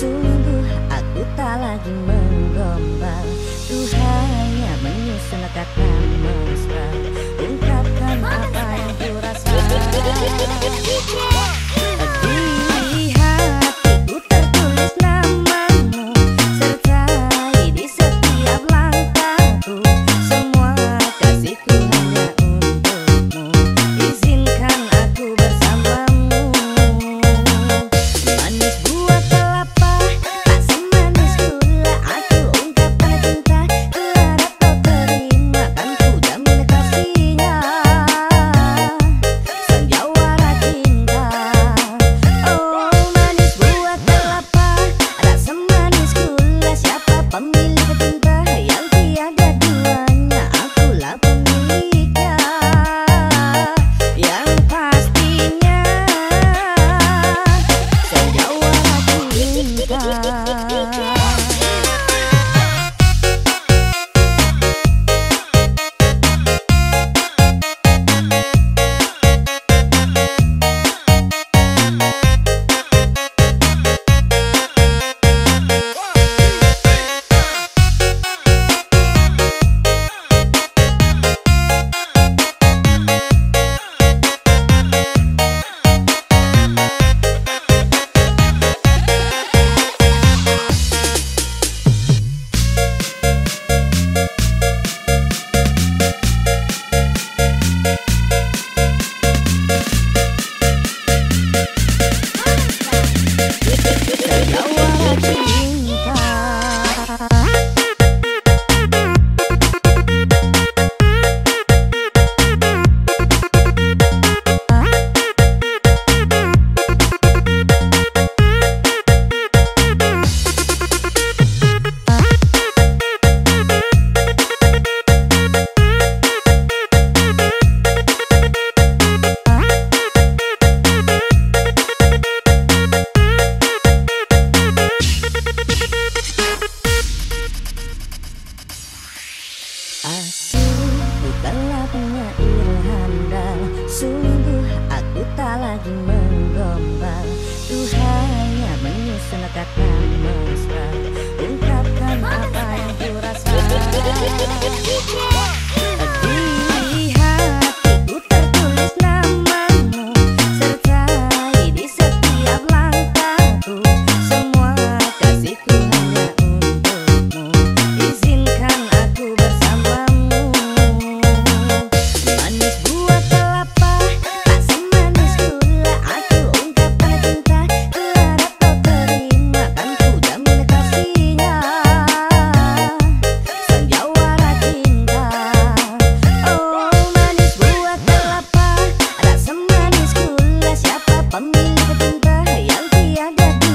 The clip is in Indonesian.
Sungguh aku tak lagi menggombal Aku Sungguh aku tak lagi menggombal